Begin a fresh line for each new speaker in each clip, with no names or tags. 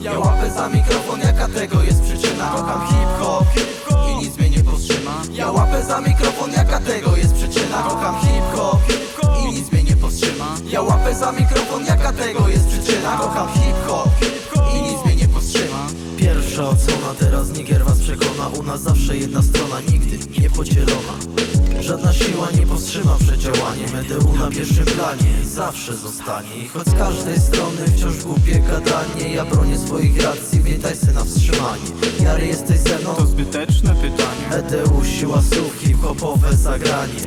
Ja łapę za mikrofon, jaka tego jest przyczyna. Kocham hip-hop i nic mnie nie powstrzyma. Ja łapę za mikrofon, jaka tego jest przyczyna. Kocham hip-hop i nic mnie nie powstrzyma. Ja łapę za mikrofon, jaka tego jest przyczyna. Kocham hip-hop i nic mnie nie powstrzyma.
Pierwsza odsłona, teraz nigier was przekona. U nas zawsze jedna strona, nigdy nie podzielona. Żadna siła nie powstrzyma przeciałanie MDU na pierwszym planie zawsze zostanie. I choć z każdej strony wciąż głupie gadanie Ja bronię swoich racji, witaj se na wstrzymanie Jary jesteś ze mną? To
zbyteczne pytanie.
EDU, siła słów, hip-hopowe zagranie.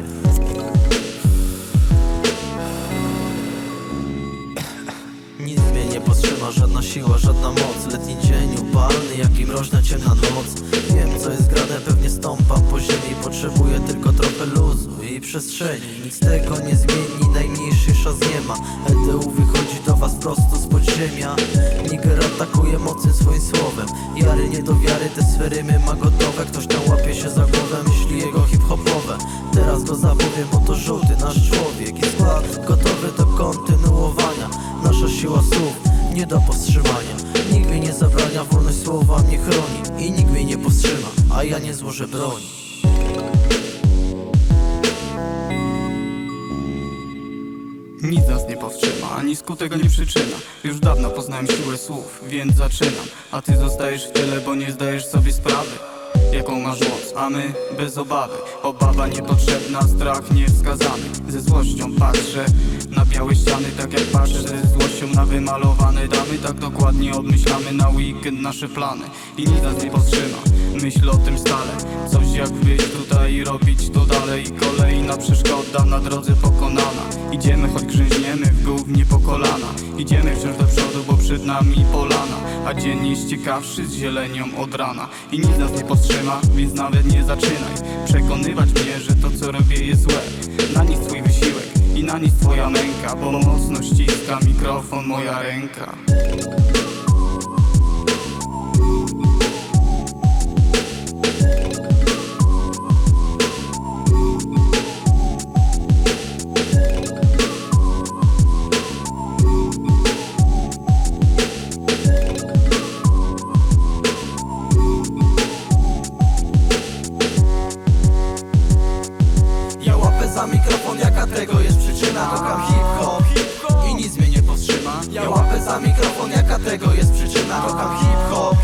Nic mnie nie powstrzyma, żadna siła, żadna moc. Letni dzień upalny, jak i mroźna ciemna noc. Wiem co jest grane, pewnie stąpam po ziemi Potrzebuję przestrzeni. Nic tego nie zmieni, najmniejszy szans nie ma. EDU wychodzi do was prosto z podziemia. Niger atakuje mocnym swoim słowem. Jary nie do wiary, te sfery my ma gotowe. Ktoś tam łapie się za głowę, myśli jego hip-hopowe. Teraz go zapowiem, bo to żółty nasz człowiek. I skład gotowy do kontynuowania. Nasza siła słów nie do powstrzymania. Nikt mi nie zabrania, wolność słowa mnie chroni. I nikt mnie nie powstrzyma, a ja nie złożę broni
Nic nas nie powstrzyma, ani skutek, ani przyczyna. Już dawno poznałem siłę słów, więc zaczynam. A ty zostajesz w tyle, bo nie zdajesz sobie sprawy Jaką masz moc, a my bez obawy Obawa niepotrzebna, strach niewskazany. Ze złością patrzę na białe ściany Tak jak patrzę ze złością na wymalowane damy. Tak dokładnie odmyślamy na weekend nasze plany. I nic nas nie powstrzyma, myśl o tym stale Coś jak być tutaj i robić to dalej Kolejna przeszkoda na drodze pokonana. Idziemy choć grzęźniemy w gównie po kolana Idziemy wciąż do przodu, bo przed nami polana. A dzień jest ciekawszy z zielenią od rana. I nic nas nie powstrzyma, więc nawet nie zaczynaj. Przekonywać mnie, że to co robię jest złe. Na nic twój wysiłek i na nic twoja męka Bo mocno ściska mikrofon moja ręka
tego jest
przyczyna Kocham hip-hop. I nic mnie nie powstrzyma. Ja łapę za
mikrofon, jaka tego jest przyczyna
Kocham hip-hop.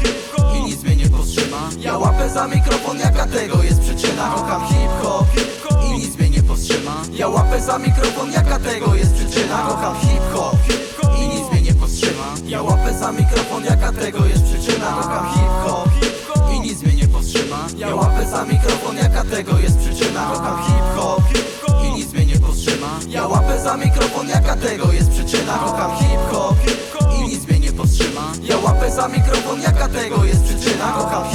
I nic mnie nie powstrzyma. Ja łapę za mikrofon, jaka tego jest przyczyna Kocham hip-hop. I nic mnie nie powstrzyma. Ja łapę za mikrofon, jaka tego jest przyczyna Kocham hip-hop. I nic mnie nie powstrzyma. Ja łapę za mikrofon, jaka tego jest Za mikrofon, jaka tego jest przyczyna? Kocham hip-hop i nic mnie nie powstrzyma. Ja łapę za mikrofon, jaka tego jest przyczyna? Kocham hip-hop